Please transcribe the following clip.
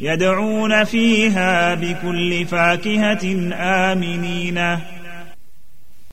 يدعون فيها بكل فاكهة آمنين.